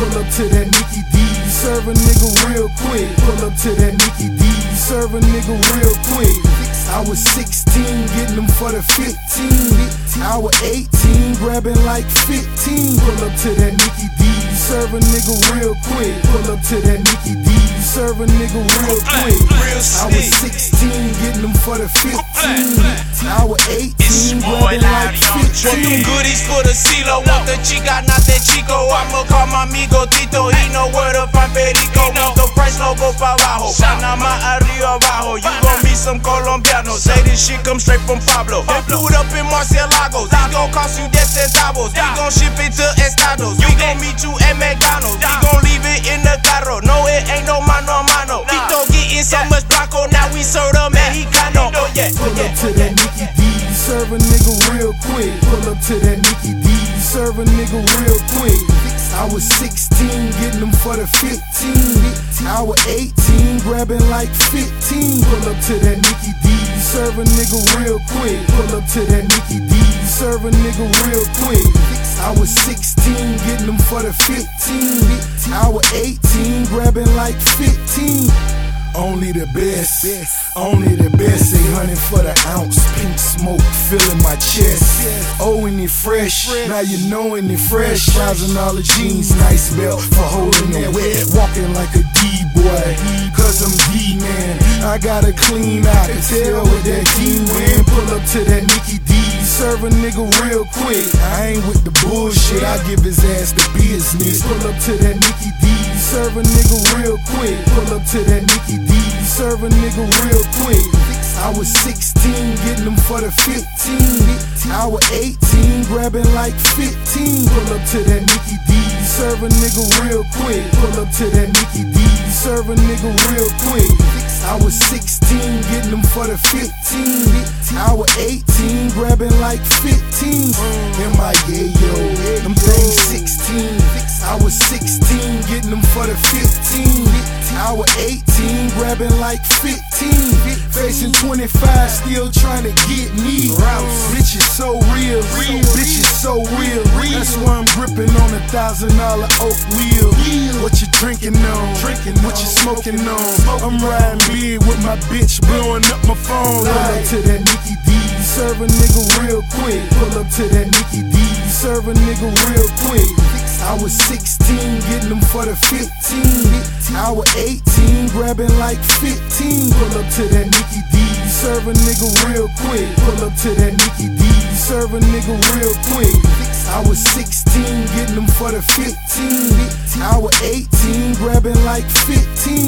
Pull up to that Nikki D. you Serve a nigga real quick. Pull up to that Nikki D. you Serve a nigga real quick. I was 16, getting them for the 15. I was 18, grabbing like 15. Pull up to that Nikki D. you Serve a nigga real quick. Pull up to that Nikki D. you Serve a nigga real quick. I was 16, getting them for the 15. I was 18, grabbing like 15. goodies for the CeeLo. Want the chica, not that chico. I'ma call my amigo Tito. He know where to find Perico. Want the price logo pa' abajo. Panama arriba abajo. You gon' meet some Colombianos. Say this shit come straight from Pablo. They flew it up in Murciélagos. This gon' cost you de centavos. We gon' ship it to Estados. We gon' meet you at McDonald's. We gon' leave it in the carro. No, it ain't no mano a mano. Tito getting so much blanco. Now we serve the Mexicano. Oh, oh yeah. Pull Serve a nigga real quick. Pull up to that Nikki D. Serve a nigga real quick. I was 16, getting them for the 15. I was 18, grabbing like 15. Pull up to that Nikki D. Serve a nigga real quick. Pull up to that Nikki D. Serve a nigga real quick. I was 16, getting them for the 15. I was 18, grabbing like 15. Only the best, only the best. Say honey for the ounce, pink smoke filling my chest. Oh, and it fresh, now you know it fresh. Rising all the jeans, nice belt for holding it wet. Walking like a D boy, cause I'm D man. I got a clean can tell with that D man. Pull up to that Nikki D, serve a nigga real quick. I ain't with the bullshit, I give his ass the business. Pull up to that Nikki D, serve a nigga real quick. Pull up to that Nikki D, serve a nigga real quick. I was 16, getting them for the 15. I was 18, grabbing like 15. Pull up to that Nikki D, serve a nigga real quick. Pull up to that Nikki D, serve a nigga real quick. I was 16, getting them for the 15. I was 18, grabbing like 15. Am I yeah yo? Them things 16. I was 16, getting them for the 15. I was 18, grabbing like 15. Facing 25, still trying to get me. Is so real, bitch is so real. That's why I'm gripping on a thousand dollar oak wheel. What you drinking on? Drinking what you smoking on? I'm riding big with my bitch, blowing up my phone. Pull up to that Nikki D, You serve a nigga real quick. Pull up to that Nikki D, You serve a nigga real quick. I was 16, getting them for the 15. I was 18, grabbing like 15. Pull up to that Nikki D, serve a nigga real quick. Pull up to that Nikki D, serve a nigga real quick. I was 16, getting them for the 15. I was 18, grabbing like 15.